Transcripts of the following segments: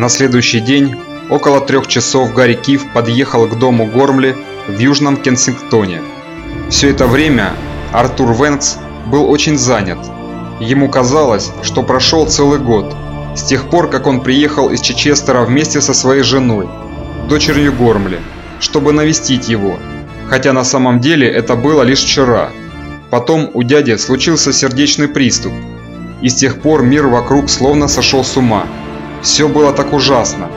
На следующий день, около трех часов, Гарри Киф подъехал к дому Гормли в Южном Кенсингтоне. Все это время Артур Венкс был очень занят. Ему казалось, что прошел целый год, с тех пор, как он приехал из Чечестера вместе со своей женой, дочерью Гормли, чтобы навестить его, хотя на самом деле это было лишь вчера. Потом у дяди случился сердечный приступ, и с тех пор мир вокруг словно сошел с ума. Все было так ужасно.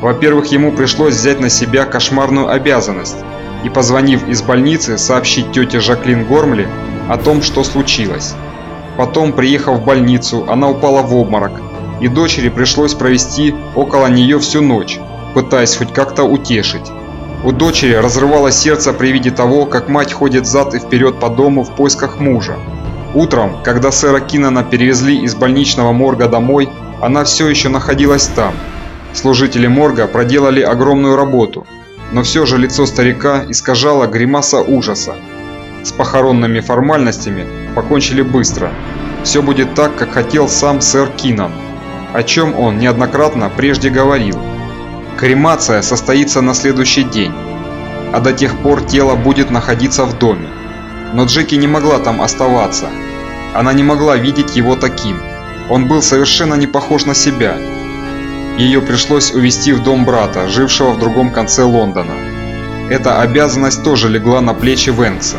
Во-первых, ему пришлось взять на себя кошмарную обязанность и, позвонив из больницы, сообщить тете Жаклин Гормли о том, что случилось. Потом, приехав в больницу, она упала в обморок, и дочери пришлось провести около нее всю ночь, пытаясь хоть как-то утешить. У дочери разрывало сердце при виде того, как мать ходит зад и вперед по дому в поисках мужа. Утром, когда сэра Кинана перевезли из больничного морга домой, она все еще находилась там. Служители морга проделали огромную работу, но все же лицо старика искажало гримаса ужаса. С похоронными формальностями покончили быстро. Все будет так, как хотел сам сэр Кинан, о чем он неоднократно прежде говорил. Кремация состоится на следующий день, а до тех пор тело будет находиться в доме. Но Джеки не могла там оставаться. Она не могла видеть его таким. Он был совершенно не похож на себя. Ее пришлось увезти в дом брата, жившего в другом конце Лондона. Эта обязанность тоже легла на плечи Венкса.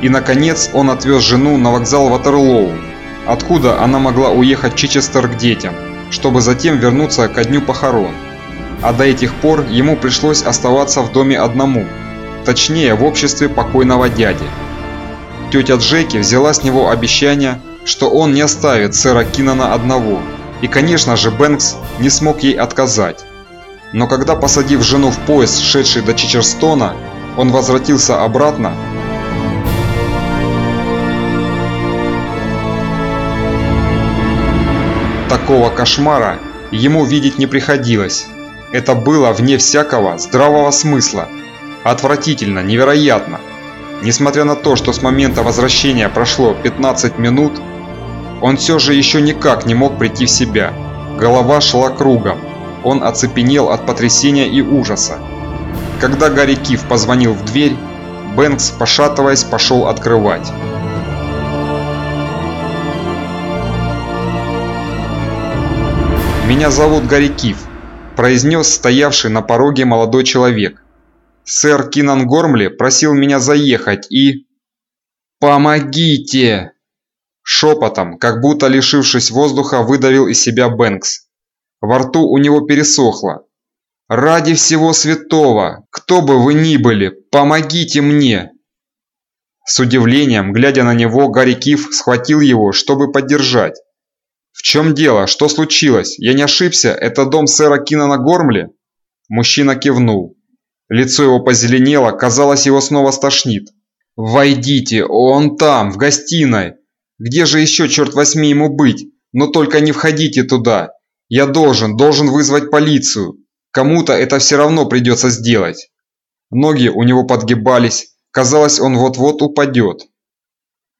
И наконец он отвез жену на вокзал Ватерлоу, откуда она могла уехать в Чичестер к детям, чтобы затем вернуться ко дню похорон. А до этих пор ему пришлось оставаться в доме одному, точнее в обществе покойного дяди. Тетя Джеки взяла с него обещание, что он не оставит сэра Кинана одного, и конечно же Бэнкс не смог ей отказать. Но когда посадив жену в поезд, шедший до Чичерстона, он возвратился обратно, Такого кошмара ему видеть не приходилось. Это было вне всякого здравого смысла. Отвратительно, невероятно. Несмотря на то, что с момента возвращения прошло 15 минут, он все же еще никак не мог прийти в себя. Голова шла кругом. Он оцепенел от потрясения и ужаса. Когда Гарри Киф позвонил в дверь, Бэнкс, пошатываясь, пошел открывать. «Меня зовут Гарри Киф», – произнес стоявший на пороге молодой человек. «Сэр Кинан Гормли просил меня заехать и...» «Помогите!» Шепотом, как будто лишившись воздуха, выдавил из себя Бэнкс. Во рту у него пересохло. «Ради всего святого, кто бы вы ни были, помогите мне!» С удивлением, глядя на него, Гарри Киф схватил его, чтобы поддержать. «В чем дело? Что случилось? Я не ошибся? Это дом сэра Кинана Гормли?» Мужчина кивнул. Лицо его позеленело, казалось, его снова стошнит. «Войдите, он там, в гостиной. Где же еще, черт возьми, ему быть? Но только не входите туда. Я должен, должен вызвать полицию. Кому-то это все равно придется сделать». Ноги у него подгибались. Казалось, он вот-вот упадет.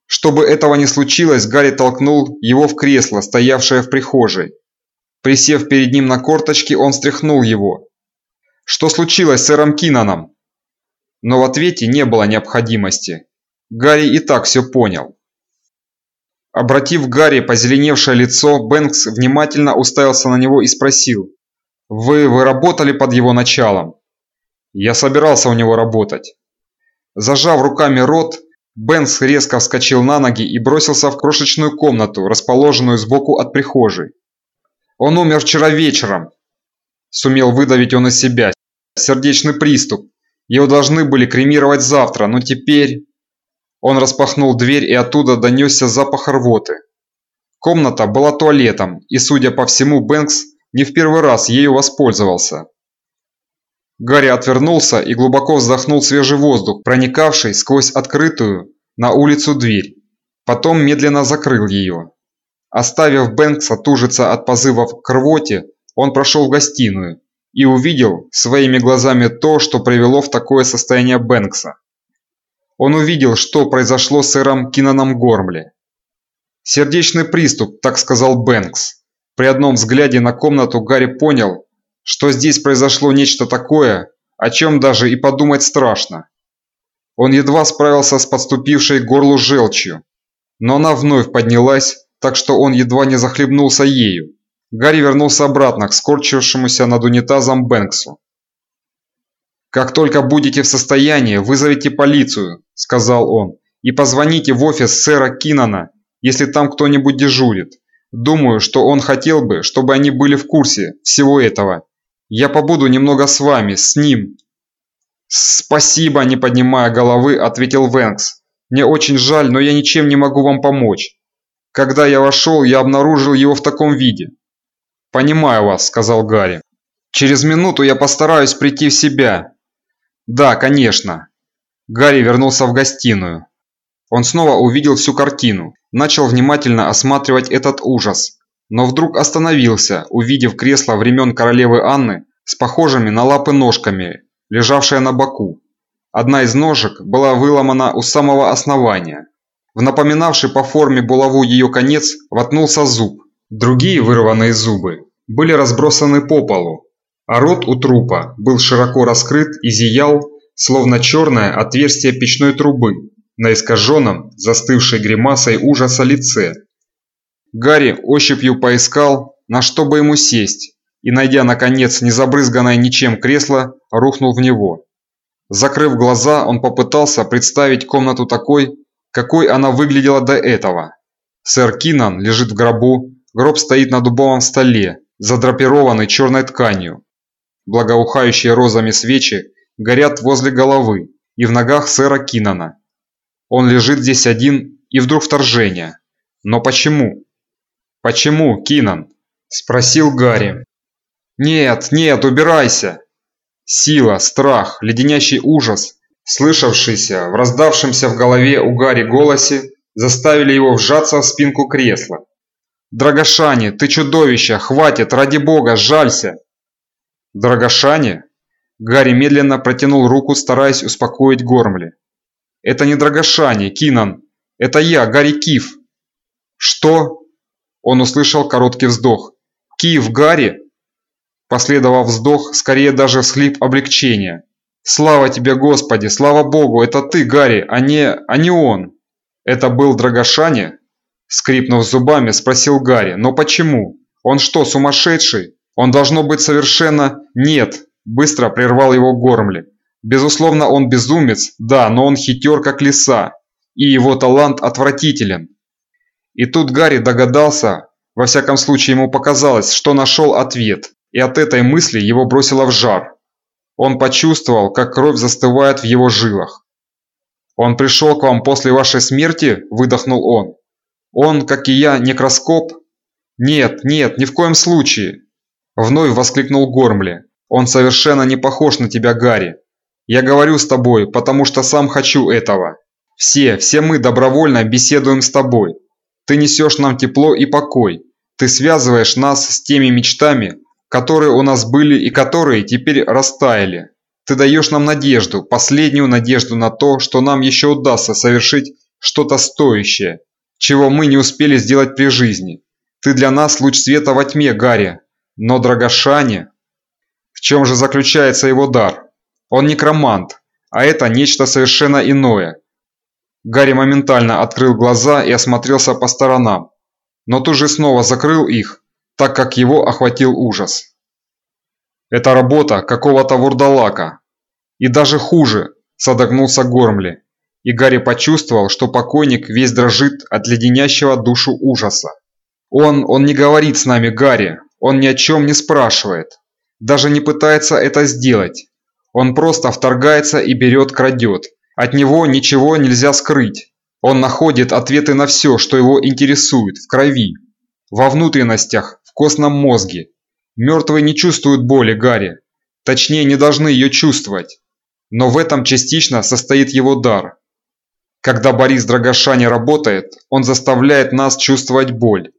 Чтобы этого не случилось, Гарри толкнул его в кресло, стоявшее в прихожей. Присев перед ним на корточки, он стряхнул его. «Что случилось с сэром Кинаном?» Но в ответе не было необходимости. Гарри и так все понял. Обратив Гарри позеленевшее лицо, Бэнкс внимательно уставился на него и спросил. «Вы, вы работали под его началом?» «Я собирался у него работать». Зажав руками рот, Бенс резко вскочил на ноги и бросился в крошечную комнату, расположенную сбоку от прихожей. «Он умер вчера вечером!» Сумел выдавить он из себя. Сердечный приступ. Его должны были кремировать завтра, но теперь... Он распахнул дверь и оттуда донесся запах рвоты. Комната была туалетом, и, судя по всему, Бэнкс не в первый раз ею воспользовался. Гарри отвернулся и глубоко вздохнул свежий воздух, проникавший сквозь открытую на улицу дверь. Потом медленно закрыл ее. Оставив Бэнкса тужиться от позывов к рвоте, он прошел в гостиную и увидел своими глазами то, что привело в такое состояние Бэнкса. Он увидел, что произошло с сэром Кинаном Гормли. «Сердечный приступ», так сказал Бэнкс. При одном взгляде на комнату Гарри понял, что здесь произошло нечто такое, о чем даже и подумать страшно. Он едва справился с подступившей к горлу желчью, но она вновь поднялась, так что он едва не захлебнулся ею. Гарри вернулся обратно к скорчившемуся над унитазом Бэнксу. «Как только будете в состоянии, вызовите полицию», – сказал он, – «и позвоните в офис сэра Киннона, если там кто-нибудь дежурит. Думаю, что он хотел бы, чтобы они были в курсе всего этого. Я побуду немного с вами, с ним». «Спасибо», – не поднимая головы, ответил Вэнкс. «Мне очень жаль, но я ничем не могу вам помочь. Когда я вошел, я обнаружил его в таком виде. «Понимаю вас», – сказал Гарри. «Через минуту я постараюсь прийти в себя». «Да, конечно». Гарри вернулся в гостиную. Он снова увидел всю картину, начал внимательно осматривать этот ужас, но вдруг остановился, увидев кресло времен королевы Анны с похожими на лапы ножками, лежавшее на боку. Одна из ножек была выломана у самого основания. В напоминавший по форме булаву ее конец воткнулся зуб, Другие вырванные зубы были разбросаны по полу, а рот у трупа был широко раскрыт и зиял, словно черное отверстие печной трубы на искаженном, застывшей гримасой ужаса лице. Гарри ощупью поискал, на что бы ему сесть, и, найдя, наконец, незабрызганное ничем кресло, рухнул в него. Закрыв глаза, он попытался представить комнату такой, какой она выглядела до этого. Сэр Кинан лежит в гробу, Гроб стоит на дубовом столе, задрапированный черной тканью. Благоухающие розами свечи горят возле головы и в ногах сэра Кинана. Он лежит здесь один, и вдруг вторжение. Но почему? «Почему, Кинан?» – спросил Гарри. «Нет, нет, убирайся!» Сила, страх, леденящий ужас, слышавшийся в раздавшемся в голове у Гарри голосе, заставили его вжаться в спинку кресла. «Драгошани, ты чудовище! Хватит, ради бога, жалься!» «Драгошани?» Гарри медленно протянул руку, стараясь успокоить Гормли. «Это не Драгошани, Кинан. Это я, Гарри Киф». «Что?» Он услышал короткий вздох. «Киф, Гарри?» Последовав вздох, скорее даже всхлип облегчения. «Слава тебе, Господи! Слава Богу! Это ты, Гарри, а не... а не он!» «Это был Драгошани?» Скрипнув зубами, спросил Гарри. «Но почему? Он что, сумасшедший? Он должно быть совершенно...» «Нет!» – быстро прервал его Гормли. «Безусловно, он безумец, да, но он хитер, как лиса, и его талант отвратителен». И тут Гарри догадался, во всяком случае ему показалось, что нашел ответ, и от этой мысли его бросило в жар. Он почувствовал, как кровь застывает в его жилах. «Он пришел к вам после вашей смерти?» – выдохнул он. Он, как и я, некроскоп? Нет, нет, ни в коем случае. Вновь воскликнул Гормли. Он совершенно не похож на тебя, Гарри. Я говорю с тобой, потому что сам хочу этого. Все, все мы добровольно беседуем с тобой. Ты несешь нам тепло и покой. Ты связываешь нас с теми мечтами, которые у нас были и которые теперь растаяли. Ты даешь нам надежду, последнюю надежду на то, что нам еще удастся совершить что-то стоящее, чего мы не успели сделать при жизни. Ты для нас луч света во тьме, Гарри. Но Драгошане... В чем же заключается его дар? Он некромант, а это нечто совершенно иное. Гарри моментально открыл глаза и осмотрелся по сторонам, но тут же снова закрыл их, так как его охватил ужас. Это работа какого-то вурдалака. И даже хуже, содогнулся Гормли и Гарри почувствовал, что покойник весь дрожит от леденящего душу ужаса. «Он, он не говорит с нами, Гарри, он ни о чем не спрашивает, даже не пытается это сделать. Он просто вторгается и берет, крадет. От него ничего нельзя скрыть. Он находит ответы на все, что его интересует, в крови, во внутренностях, в костном мозге. Мертвые не чувствуют боли, Гарри. Точнее, не должны ее чувствовать. Но в этом частично состоит его дар. Когда Борис Драгоша работает, он заставляет нас чувствовать боль.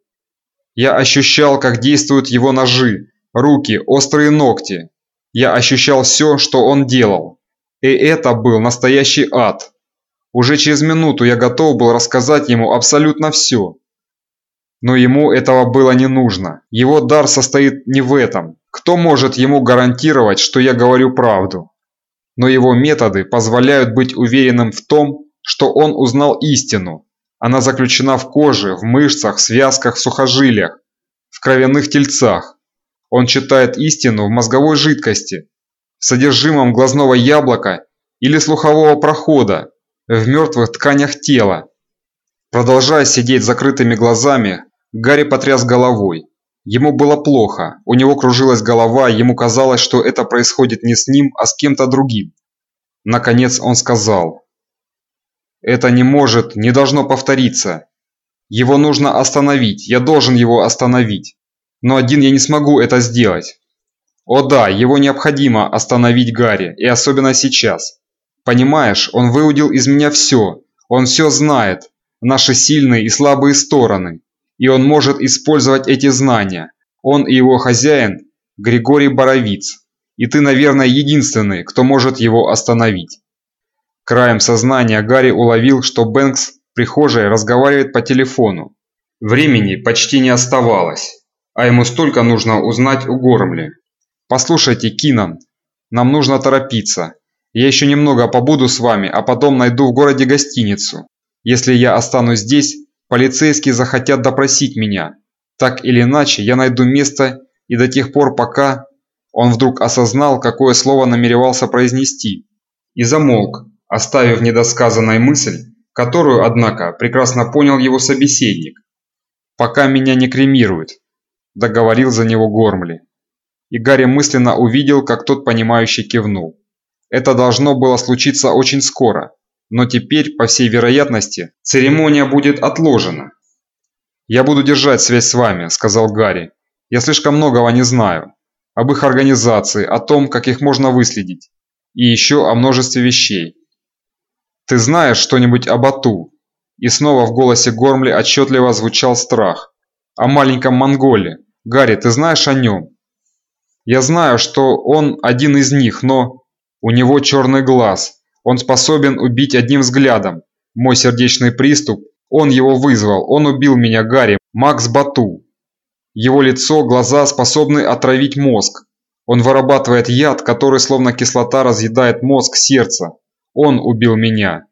Я ощущал, как действуют его ножи, руки, острые ногти. Я ощущал все, что он делал. И это был настоящий ад. Уже через минуту я готов был рассказать ему абсолютно все. Но ему этого было не нужно. Его дар состоит не в этом. Кто может ему гарантировать, что я говорю правду? Но его методы позволяют быть уверенным в том, что он узнал истину. Она заключена в коже, в мышцах, связках, сухожилиях, в кровяных тельцах. Он читает истину в мозговой жидкости, в содержимом глазного яблока или слухового прохода, в мертвых тканях тела. Продолжая сидеть закрытыми глазами, Гарри потряс головой. Ему было плохо, у него кружилась голова, ему казалось, что это происходит не с ним, а с кем-то другим. Наконец он сказал. «Это не может, не должно повториться. Его нужно остановить, я должен его остановить. Но один я не смогу это сделать. О да, его необходимо остановить Гарри, и особенно сейчас. Понимаешь, он выудил из меня все, он все знает, наши сильные и слабые стороны и он может использовать эти знания. Он и его хозяин – Григорий Боровиц, и ты, наверное, единственный, кто может его остановить. Краем сознания Гарри уловил, что Бэнкс в прихожей разговаривает по телефону. Времени почти не оставалось, а ему столько нужно узнать у Гормли. «Послушайте, Кинан, нам нужно торопиться. Я еще немного побуду с вами, а потом найду в городе гостиницу. Если я останусь здесь, Полицейские захотят допросить меня. Так или иначе, я найду место и до тех пор, пока... Он вдруг осознал, какое слово намеревался произнести. И замолк, оставив недосказанной мысль, которую, однако, прекрасно понял его собеседник. «Пока меня не кремируют», – договорил за него Гормли. И Гарри мысленно увидел, как тот понимающе кивнул. Это должно было случиться очень скоро, но теперь, по всей вероятности, церемония будет отложена. «Я буду держать связь с вами», – сказал Гарри. «Я слишком многого не знаю. Об их организации, о том, как их можно выследить. И еще о множестве вещей. Ты знаешь что-нибудь об Ату?» И снова в голосе Гормли отчетливо звучал страх. «О маленьком Монголе. Гарри, ты знаешь о нем?» «Я знаю, что он один из них, но...» «У него черный глаз», он способен убить одним взглядом. Мой сердечный приступ, он его вызвал, он убил меня, Гарри, Макс Бату. Его лицо, глаза способны отравить мозг. Он вырабатывает яд, который словно кислота разъедает мозг, сердце. Он убил меня.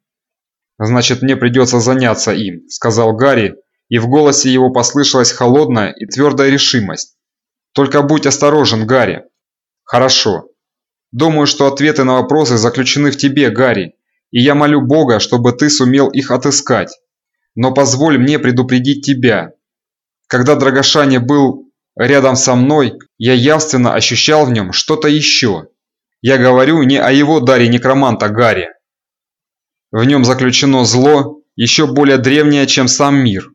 Значит, мне придется заняться им, сказал Гарри, и в голосе его послышалась холодная и твердая решимость. Только будь осторожен, Гарри. Хорошо. Думаю, что ответы на вопросы заключены в тебе, Гарри, и я молю Бога, чтобы ты сумел их отыскать. Но позволь мне предупредить тебя. Когда Драгошане был рядом со мной, я явственно ощущал в нем что-то еще. Я говорю не о его даре некроманта Гарри. В нем заключено зло, еще более древнее, чем сам мир.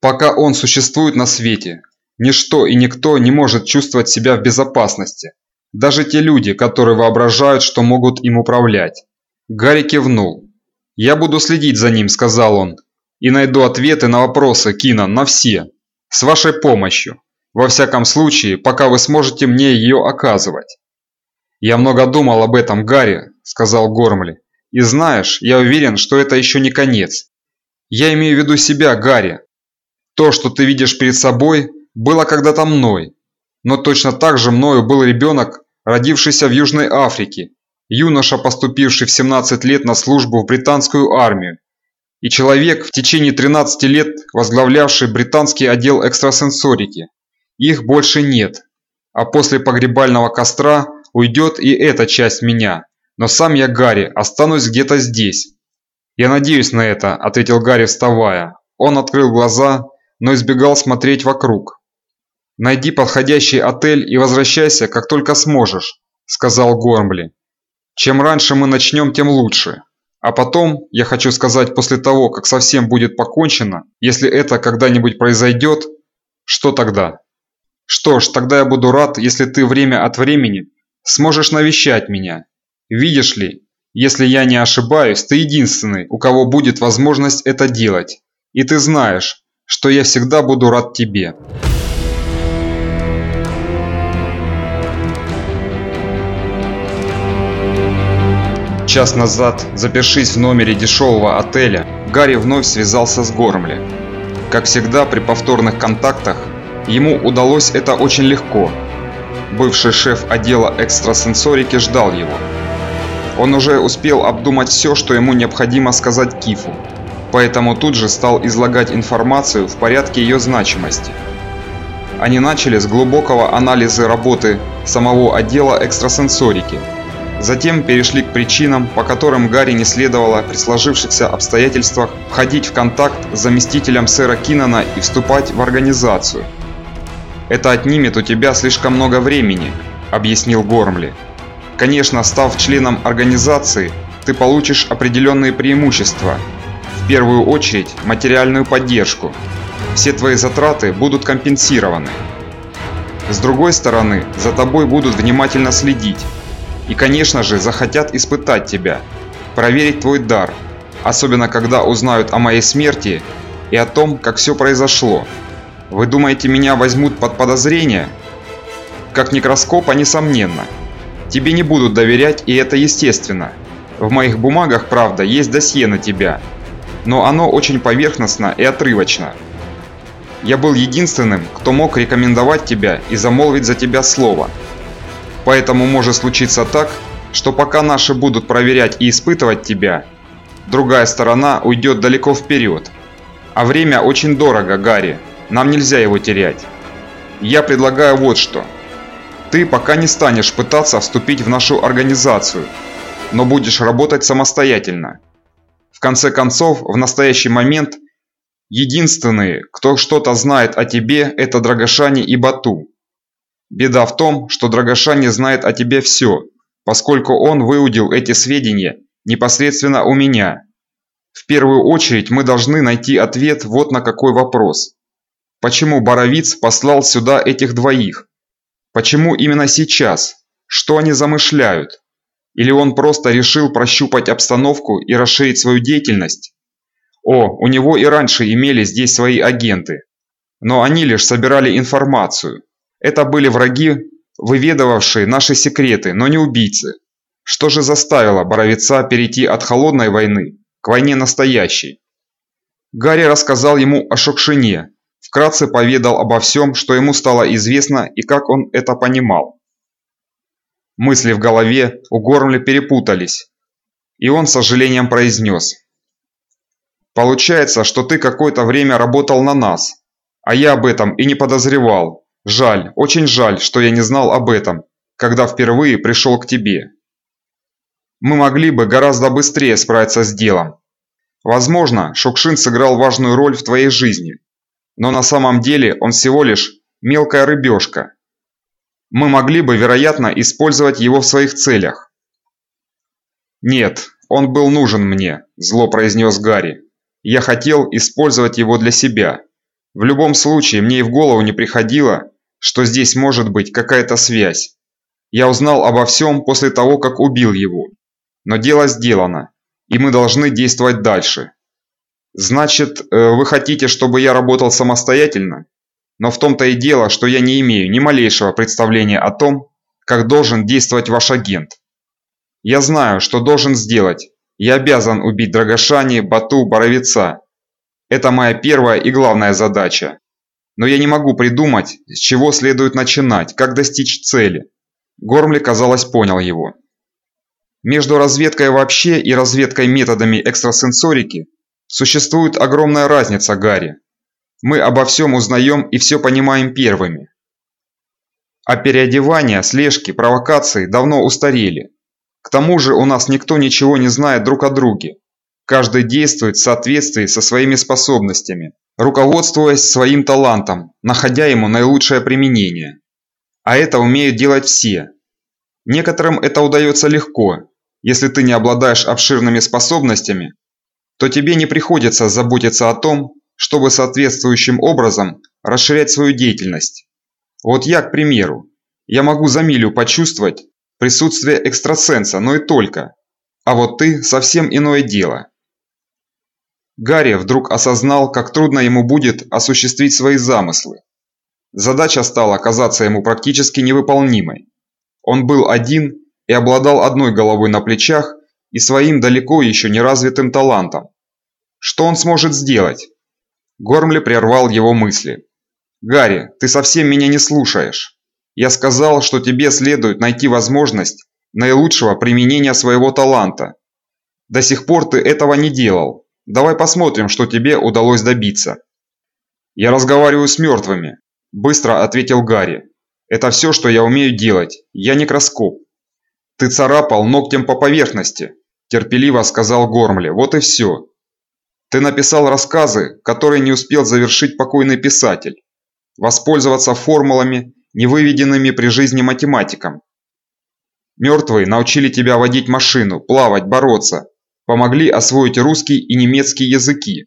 Пока он существует на свете, ничто и никто не может чувствовать себя в безопасности. Даже те люди, которые воображают, что могут им управлять. Гарри кивнул. «Я буду следить за ним», – сказал он. «И найду ответы на вопросы, Кина, на все. С вашей помощью. Во всяком случае, пока вы сможете мне ее оказывать». «Я много думал об этом, Гарри», – сказал Гормли. «И знаешь, я уверен, что это еще не конец. Я имею в виду себя, Гарри. То, что ты видишь перед собой, было когда-то мной. Но точно так же мною был ребенок, родившийся в Южной Африке, юноша, поступивший в 17 лет на службу в британскую армию, и человек, в течение 13 лет возглавлявший британский отдел экстрасенсорики. Их больше нет, а после погребального костра уйдет и эта часть меня, но сам я, Гарри, останусь где-то здесь. «Я надеюсь на это», – ответил Гарри, вставая. Он открыл глаза, но избегал смотреть вокруг. «Найди подходящий отель и возвращайся, как только сможешь», – сказал Гормбли. «Чем раньше мы начнем, тем лучше. А потом, я хочу сказать, после того, как совсем будет покончено, если это когда-нибудь произойдет, что тогда? Что ж, тогда я буду рад, если ты время от времени сможешь навещать меня. Видишь ли, если я не ошибаюсь, ты единственный, у кого будет возможность это делать. И ты знаешь, что я всегда буду рад тебе». Час назад, запершись в номере дешевого отеля, Гарри вновь связался с Гормли. Как всегда при повторных контактах, ему удалось это очень легко. Бывший шеф отдела экстрасенсорики ждал его. Он уже успел обдумать все, что ему необходимо сказать Кифу, поэтому тут же стал излагать информацию в порядке ее значимости. Они начали с глубокого анализа работы самого отдела экстрасенсорики – Затем перешли к причинам, по которым Гарри не следовало при сложившихся обстоятельствах входить в контакт с заместителем сэра Киннона и вступать в организацию. «Это отнимет у тебя слишком много времени», – объяснил Гормли. «Конечно, став членом организации, ты получишь определенные преимущества. В первую очередь материальную поддержку. Все твои затраты будут компенсированы. С другой стороны, за тобой будут внимательно следить, и, конечно же, захотят испытать тебя, проверить твой дар, особенно когда узнают о моей смерти и о том, как все произошло. Вы думаете, меня возьмут под подозрение? Как некроскопа, несомненно. Тебе не будут доверять, и это естественно. В моих бумагах, правда, есть досье на тебя, но оно очень поверхностно и отрывочно. Я был единственным, кто мог рекомендовать тебя и замолвить за тебя слово. Поэтому может случиться так, что пока наши будут проверять и испытывать тебя, другая сторона уйдет далеко вперед. А время очень дорого, Гарри, нам нельзя его терять. Я предлагаю вот что. Ты пока не станешь пытаться вступить в нашу организацию, но будешь работать самостоятельно. В конце концов, в настоящий момент единственные, кто что-то знает о тебе, это Драгошани и Бату. Беда в том, что Драгоша не знает о тебе все, поскольку он выудил эти сведения непосредственно у меня. В первую очередь мы должны найти ответ вот на какой вопрос. Почему Боровиц послал сюда этих двоих? Почему именно сейчас? Что они замышляют? Или он просто решил прощупать обстановку и расширить свою деятельность? О, у него и раньше имели здесь свои агенты. Но они лишь собирали информацию. Это были враги, выведывавшие наши секреты, но не убийцы. Что же заставило Боровица перейти от холодной войны к войне настоящей? Гарри рассказал ему о Шокшине, вкратце поведал обо всем, что ему стало известно и как он это понимал. Мысли в голове у Гормли перепутались, и он с сожалением произнес. «Получается, что ты какое-то время работал на нас, а я об этом и не подозревал. Жаль, очень жаль, что я не знал об этом, когда впервые пришел к тебе. Мы могли бы гораздо быстрее справиться с делом. Возможно, Шукшин сыграл важную роль в твоей жизни, но на самом деле он всего лишь мелкая рыбешка. Мы могли бы, вероятно, использовать его в своих целях. Нет, он был нужен мне, зло произнес Гарри. Я хотел использовать его для себя. В любом случае, мне и в голову не приходило, что здесь может быть какая-то связь. Я узнал обо всем после того, как убил его. Но дело сделано, и мы должны действовать дальше. Значит, э, вы хотите, чтобы я работал самостоятельно? Но в том-то и дело, что я не имею ни малейшего представления о том, как должен действовать ваш агент. Я знаю, что должен сделать. Я обязан убить Драгошани, Бату, Боровица. Это моя первая и главная задача. Но я не могу придумать, с чего следует начинать, как достичь цели. Гормли, казалось, понял его. Между разведкой вообще и разведкой методами экстрасенсорики существует огромная разница, Гарри. Мы обо всем узнаем и все понимаем первыми. А переодевания, слежки, провокации давно устарели. К тому же у нас никто ничего не знает друг о друге. Каждый действует в соответствии со своими способностями, руководствуясь своим талантом, находя ему наилучшее применение. А это умеют делать все. Некоторым это удается легко. Если ты не обладаешь обширными способностями, то тебе не приходится заботиться о том, чтобы соответствующим образом расширять свою деятельность. Вот я, к примеру, я могу за милю почувствовать присутствие экстрасенса, но и только. А вот ты совсем иное дело. Гарри вдруг осознал, как трудно ему будет осуществить свои замыслы. Задача стала казаться ему практически невыполнимой. Он был один и обладал одной головой на плечах и своим далеко еще не развитым талантом. Что он сможет сделать? Гормли прервал его мысли. «Гарри, ты совсем меня не слушаешь. Я сказал, что тебе следует найти возможность наилучшего применения своего таланта. До сих пор ты этого не делал. Давай посмотрим, что тебе удалось добиться». «Я разговариваю с мертвыми», – быстро ответил Гарри. «Это все, что я умею делать. Я некроскоп». «Ты царапал ногтем по поверхности», – терпеливо сказал Гормли. «Вот и все. Ты написал рассказы, которые не успел завершить покойный писатель. Воспользоваться формулами, не выведенными при жизни математиком. Мертвые научили тебя водить машину, плавать, бороться, помогли освоить русский и немецкий языки.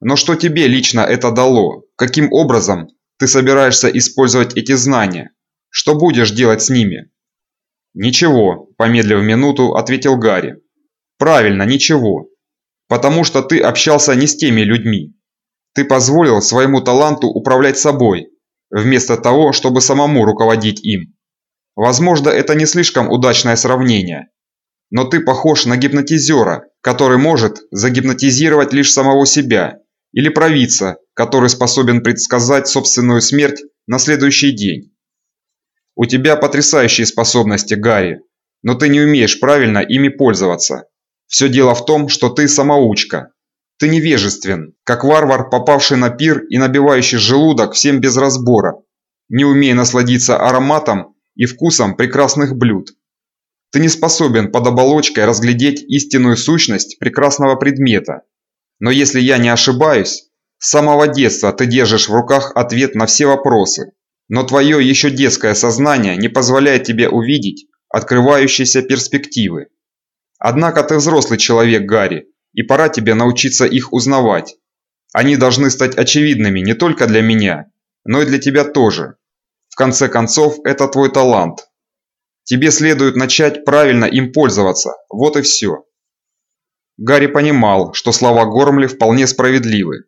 Но что тебе лично это дало? Каким образом ты собираешься использовать эти знания? Что будешь делать с ними? Ничего, помедлив минуту, ответил Гарри. Правильно, ничего. Потому что ты общался не с теми людьми. Ты позволил своему таланту управлять собой, вместо того, чтобы самому руководить им. Возможно, это не слишком удачное сравнение, но ты похож на гипнотизера, который может загипнотизировать лишь самого себя, или провидца, который способен предсказать собственную смерть на следующий день. У тебя потрясающие способности, Гарри, но ты не умеешь правильно ими пользоваться. Все дело в том, что ты самоучка. Ты невежествен, как варвар, попавший на пир и набивающий желудок всем без разбора, не умея насладиться ароматом и вкусом прекрасных блюд. Ты не способен под оболочкой разглядеть истинную сущность прекрасного предмета. Но если я не ошибаюсь, с самого детства ты держишь в руках ответ на все вопросы, но твое еще детское сознание не позволяет тебе увидеть открывающиеся перспективы. Однако ты взрослый человек, Гарри, и пора тебе научиться их узнавать. Они должны стать очевидными не только для меня, но и для тебя тоже. В конце концов, это твой талант. Тебе следует начать правильно им пользоваться, вот и все. Гарри понимал, что слова Гормли вполне справедливы.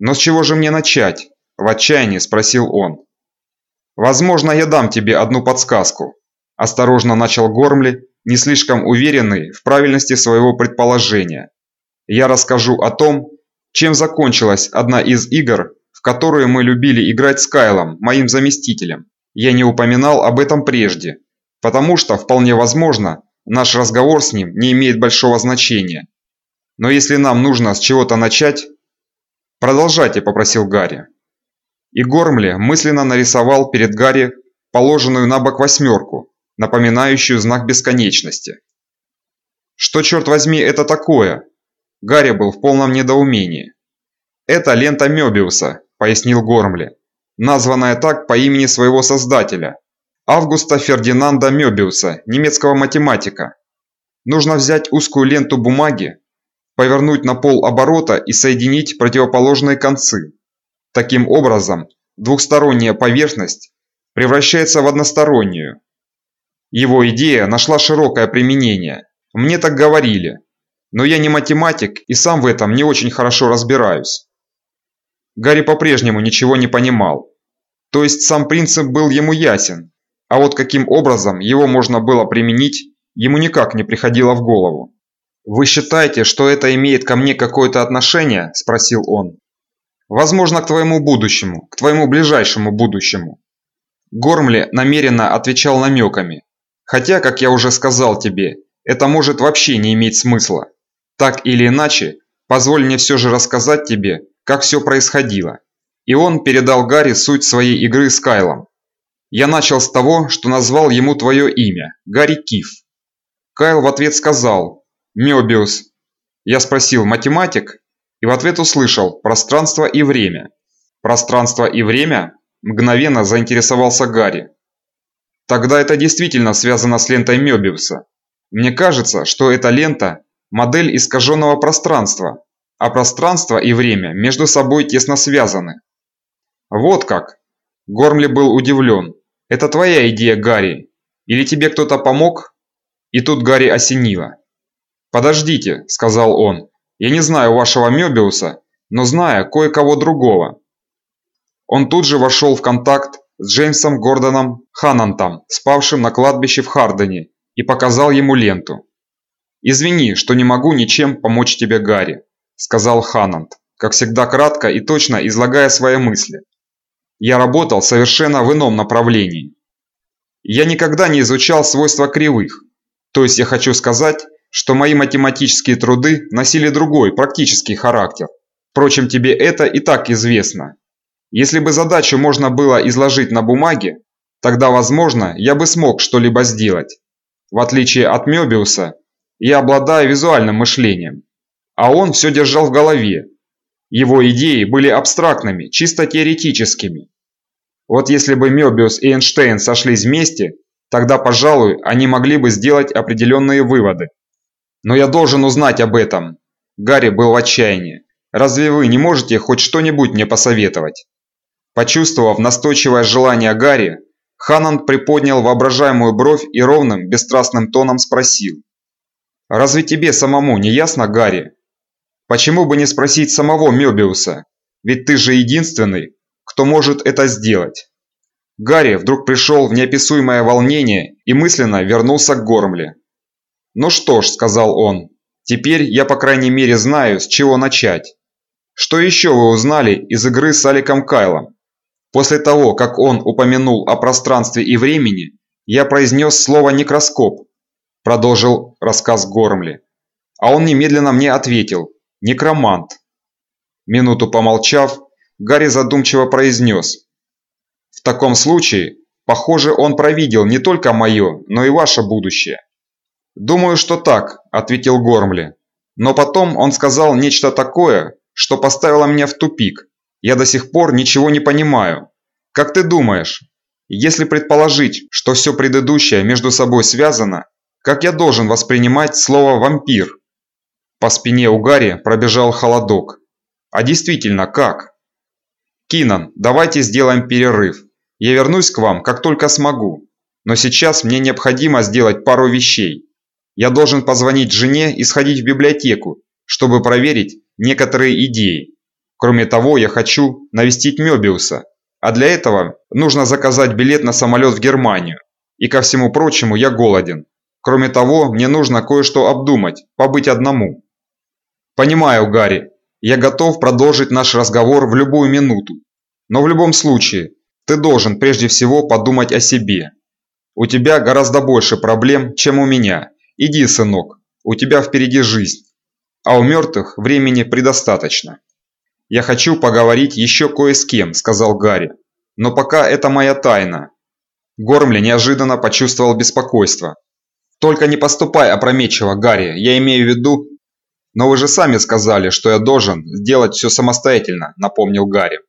«Но с чего же мне начать?» – в отчаянии спросил он. «Возможно, я дам тебе одну подсказку», – осторожно начал Гормли, не слишком уверенный в правильности своего предположения. Я расскажу о том, чем закончилась одна из игр, в которые мы любили играть с Кайлом, моим заместителем. Я не упоминал об этом прежде, потому что, вполне возможно, наш разговор с ним не имеет большого значения. Но если нам нужно с чего-то начать... «Продолжайте», – попросил Гарри. И Гормли мысленно нарисовал перед Гарри положенную на бок восьмерку, напоминающую знак бесконечности. Что, черт возьми, это такое? Гарри был в полном недоумении. Это лента Мёбиуса, пояснил Гормли, названная так по имени своего создателя, Августа Фердинанда Мёбиуса, немецкого математика. Нужно взять узкую ленту бумаги, повернуть на пол оборота и соединить противоположные концы. Таким образом, двухсторонняя поверхность превращается в одностороннюю, его идея нашла широкое применение. Мне так говорили. Но я не математик и сам в этом не очень хорошо разбираюсь. Гарри по-прежнему ничего не понимал. То есть сам принцип был ему ясен, а вот каким образом его можно было применить, ему никак не приходило в голову. «Вы считаете, что это имеет ко мне какое-то отношение?» – спросил он. «Возможно, к твоему будущему, к твоему ближайшему будущему». Гормли намеренно отвечал намеками, Хотя, как я уже сказал тебе, это может вообще не иметь смысла. Так или иначе, позволь мне все же рассказать тебе, как все происходило. И он передал Гарри суть своей игры с Кайлом. Я начал с того, что назвал ему твое имя – Гарри Киф. Кайл в ответ сказал «Мёбиус». Я спросил «Математик?» И в ответ услышал «Пространство и время». «Пространство и время?» – мгновенно заинтересовался Гарри. Тогда это действительно связано с лентой Мёбиуса. Мне кажется, что эта лента – модель искаженного пространства, а пространство и время между собой тесно связаны. Вот как. Гормли был удивлен. Это твоя идея, Гарри? Или тебе кто-то помог? И тут Гарри осенило. «Подождите», – сказал он. «Я не знаю вашего Мёбиуса, но знаю кое-кого другого». Он тут же вошел в контакт с Джеймсом Гордоном Ханантом, спавшим на кладбище в Хардене, и показал ему ленту. «Извини, что не могу ничем помочь тебе, Гарри», – сказал Ханант. как всегда кратко и точно излагая свои мысли. Я работал совершенно в ином направлении. Я никогда не изучал свойства кривых, то есть я хочу сказать, что мои математические труды носили другой, практический характер. Впрочем, тебе это и так известно. Если бы задачу можно было изложить на бумаге, тогда, возможно, я бы смог что-либо сделать. В отличие от Мёбиуса, я обладаю визуальным мышлением, а он все держал в голове. Его идеи были абстрактными, чисто теоретическими. Вот если бы Мёбиус и Эйнштейн сошлись вместе, тогда, пожалуй, они могли бы сделать определенные выводы. Но я должен узнать об этом. Гарри был в отчаянии. Разве вы не можете хоть что-нибудь мне посоветовать? Почувствовав настойчивое желание Гарри, Ханан приподнял воображаемую бровь и ровным, бесстрастным тоном спросил. «Разве тебе самому не ясно, Гарри? Почему бы не спросить самого Мёбиуса? Ведь ты же единственный, кто может это сделать». Гарри вдруг пришел в неописуемое волнение и мысленно вернулся к Гормле. «Ну что ж», – сказал он, – «теперь я по крайней мере знаю, с чего начать. Что еще вы узнали из игры с Аликом Кайлом? После того, как он упомянул о пространстве и времени, я произнес слово «некроскоп», продолжил рассказ Гормли. А он немедленно мне ответил «некромант». Минуту помолчав, Гарри задумчиво произнес. «В таком случае, похоже, он провидел не только мое, но и ваше будущее». «Думаю, что так», – ответил Гормли. Но потом он сказал нечто такое, что поставило меня в тупик. Я до сих пор ничего не понимаю. Как ты думаешь, если предположить, что все предыдущее между собой связано, как я должен воспринимать слово «вампир»? По спине у Гарри пробежал холодок. А действительно, как? Кинан, давайте сделаем перерыв. Я вернусь к вам, как только смогу. Но сейчас мне необходимо сделать пару вещей. Я должен позвонить жене и сходить в библиотеку, чтобы проверить, некоторые идеи. Кроме того, я хочу навестить Мёбиуса, а для этого нужно заказать билет на самолет в Германию. И ко всему прочему, я голоден. Кроме того, мне нужно кое-что обдумать, побыть одному. Понимаю, Гарри, я готов продолжить наш разговор в любую минуту. Но в любом случае, ты должен прежде всего подумать о себе. У тебя гораздо больше проблем, чем у меня. Иди, сынок, у тебя впереди жизнь а у мертвых времени предостаточно. «Я хочу поговорить еще кое с кем», – сказал Гарри. «Но пока это моя тайна». Гормли неожиданно почувствовал беспокойство. «Только не поступай опрометчиво, Гарри, я имею в виду...» «Но вы же сами сказали, что я должен сделать все самостоятельно», – напомнил Гарри.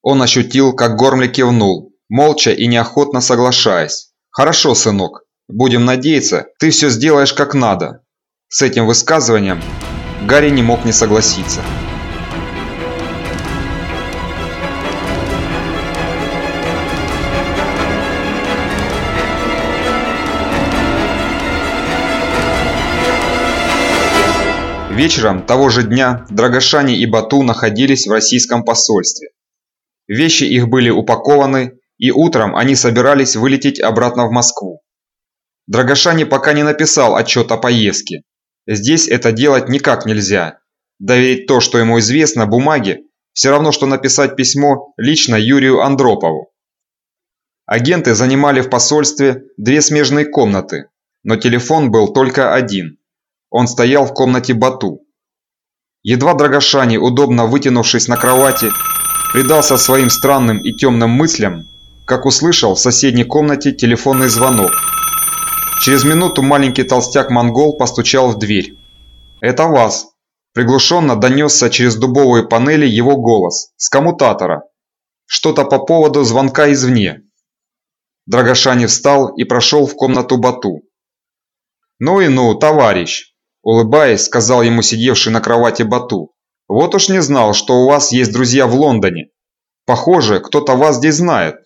Он ощутил, как Гормли кивнул, молча и неохотно соглашаясь. «Хорошо, сынок, будем надеяться, ты все сделаешь как надо, с этим высказыванием Гарри не мог не согласиться. Вечером того же дня Драгошани и Бату находились в российском посольстве. Вещи их были упакованы, и утром они собирались вылететь обратно в Москву. Драгошани пока не написал отчет о поездке, Здесь это делать никак нельзя. Доверить то, что ему известно, бумаге, все равно, что написать письмо лично Юрию Андропову. Агенты занимали в посольстве две смежные комнаты, но телефон был только один. Он стоял в комнате Бату. Едва Драгошани, удобно вытянувшись на кровати, предался своим странным и темным мыслям, как услышал в соседней комнате телефонный звонок. Через минуту маленький толстяк-монгол постучал в дверь. «Это вас!» Приглушенно донесся через дубовые панели его голос, с коммутатора. Что-то по поводу звонка извне. Драгошани встал и прошел в комнату Бату. «Ну и ну, товарищ!» Улыбаясь, сказал ему сидевший на кровати Бату. «Вот уж не знал, что у вас есть друзья в Лондоне. Похоже, кто-то вас здесь знает».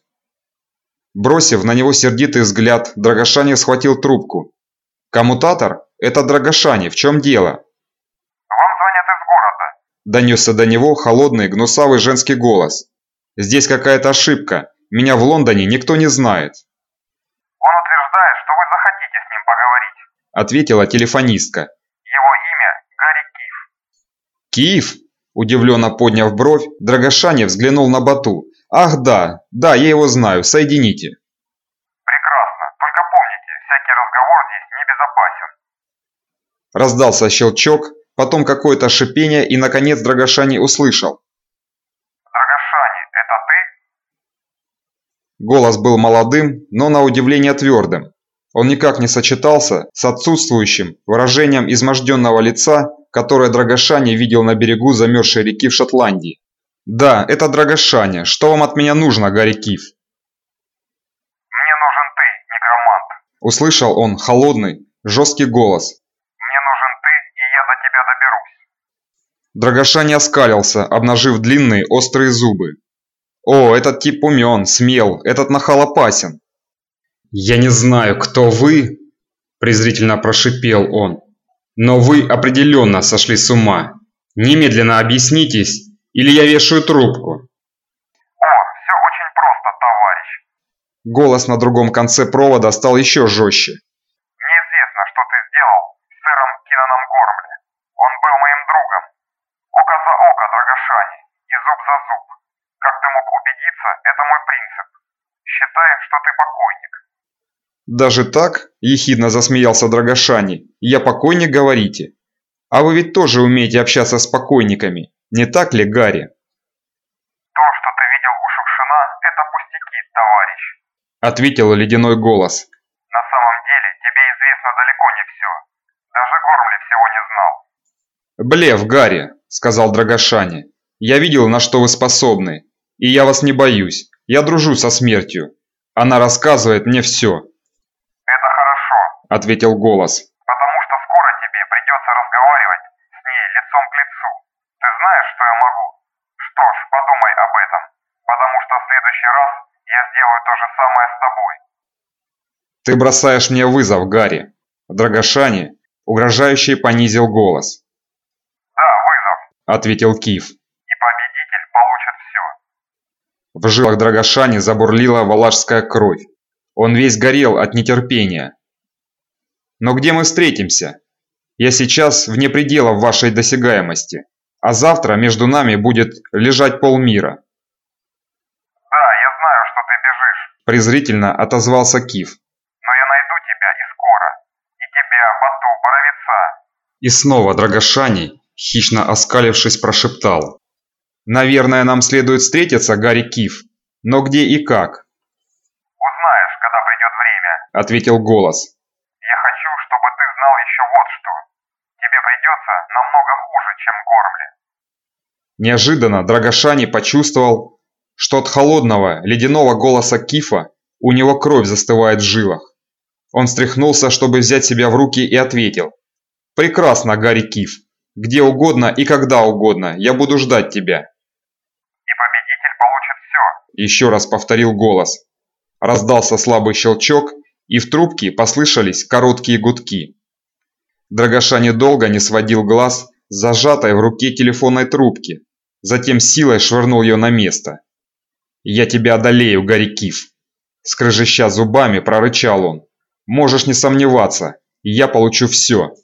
Бросив на него сердитый взгляд, Драгошани схватил трубку. «Коммутатор? Это Драгошани, в чем дело?» «Вам звонят из города», – донесся до него холодный, гнусавый женский голос. «Здесь какая-то ошибка. Меня в Лондоне никто не знает». «Он утверждает, что вы захотите с ним поговорить», – ответила телефонистка. «Его имя Гарри Киев». «Киев?» Удивленно подняв бровь, Драгошани взглянул на Бату. «Ах да, да, я его знаю, соедините». Прекрасно. Только помните, всякий разговор здесь небезопасен. Раздался щелчок, потом какое-то шипение и, наконец, Драгошани услышал. Драгошани, это ты? Голос был молодым, но на удивление твердым. Он никак не сочетался с отсутствующим выражением изможденного лица, которое Драгошани видел на берегу замерзшей реки в Шотландии. «Да, это Драгошани. Что вам от меня нужно, Гарри Киф?» Мне нужен ты, некромант. Услышал он холодный, жесткий голос. Мне нужен ты, и я до тебя доберусь. Драгошани оскалился, обнажив длинные острые зубы. «О, этот тип умен, смел, этот нахал опасен!» «Я не знаю, кто вы!» – презрительно прошипел он. «Но вы определенно сошли с ума. Немедленно объяснитесь, или я вешаю трубку!» О, все очень просто, товарищ. Голос на другом конце провода стал еще жестче. Мне известно, что ты сделал с сэром Кинаном Гормли. Он был моим другом. Око за око, Драгошани, и зуб за зуб. Как ты мог убедиться, это мой принцип. Считай, что ты покойник. «Даже так?» – ехидно засмеялся Драгошани. «Я покойник, говорите? А вы ведь тоже умеете общаться с покойниками, не так ли, Гарри?» То, что ты видел у Шукшина, это пустяки, товарищ. Ответил ледяной голос. На самом деле, тебе известно далеко не все. Даже Гормли всего не знал. «Блеф, Гарри», – сказал Драгошани. «Я видел, на что вы способны. И я вас не боюсь. Я дружу со смертью. Она рассказывает мне все», Это хорошо, – ответил голос. потому что скоро тебе придется разговаривать с ней лицом к лицу. Что я могу? Что ж, подумай об этом, потому что в следующий раз я сделаю то же самое с тобой. «Ты бросаешь мне вызов, Гарри». Драгошани угрожающе понизил голос. Да, вызов, Ответил Киф. и победитель получит все. В жилах Драгошани забурлила валашская кровь. Он весь горел от нетерпения. «Но где мы встретимся? Я сейчас вне пределов вашей досягаемости, а завтра между нами будет лежать полмира», Да, я знаю, что ты бежишь, презрительно отозвался Киф. но я найду тебя и скоро. И тебя, Бату, Боровица. И снова Драгошани, хищно оскалившись, прошептал. «Наверное, нам следует встретиться, Гарри Киф. Но где и как?» Узнаешь, когда придет время. – ответил голос. Я хочу, чтобы ты знал еще вот что. Тебе придется намного хуже, чем Гормли. Неожиданно Драгошани почувствовал, что от холодного, ледяного голоса Кифа у него кровь застывает в жилах. Он встряхнулся, чтобы взять себя в руки и ответил. «Прекрасно, Гарри Киф. Где угодно и когда угодно. Я буду ждать тебя». И победитель получит все. Еще раз повторил голос. Раздался слабый щелчок, и в трубке послышались короткие гудки. Драгоша недолго не сводил глаз с зажатой в руке телефонной трубки, затем силой швырнул ее на место. «Я тебя одолею, Гарри Киф!» Скрыжища зубами прорычал он. «Можешь не сомневаться, я получу все!»